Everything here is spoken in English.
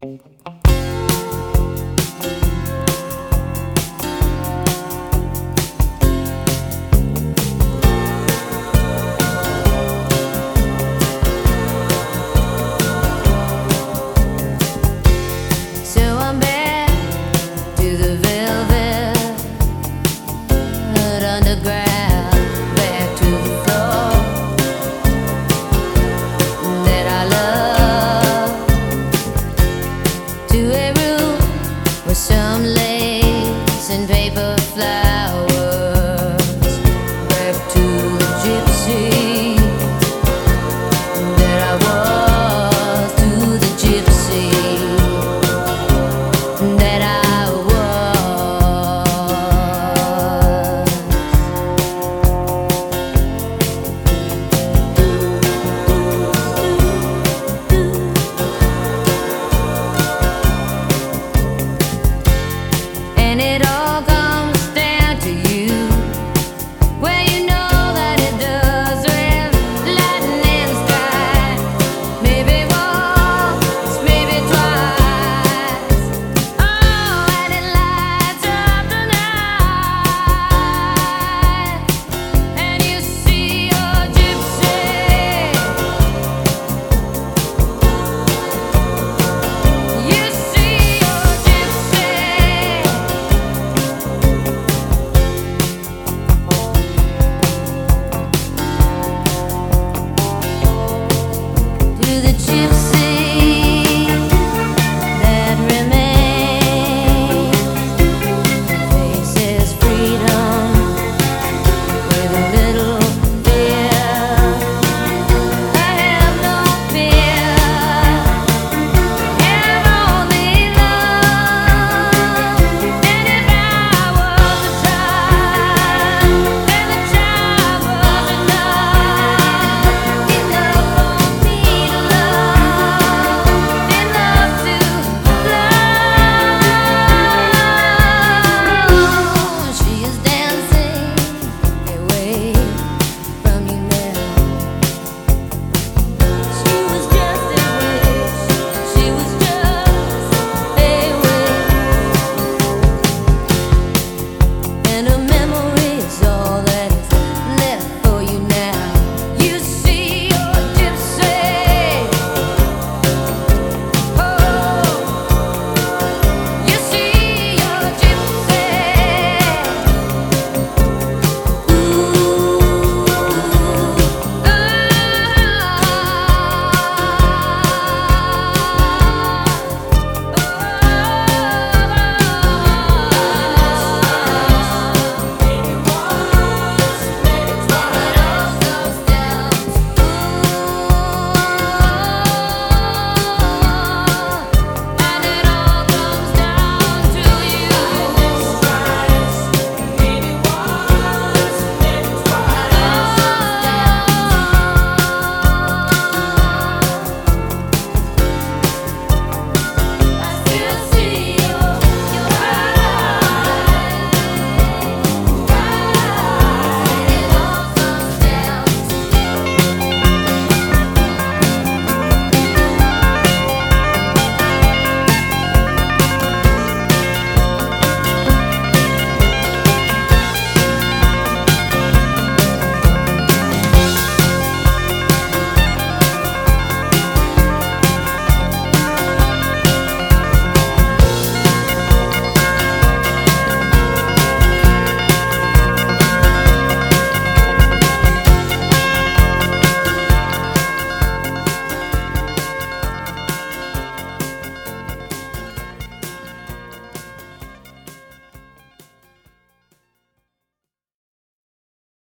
So lace and paper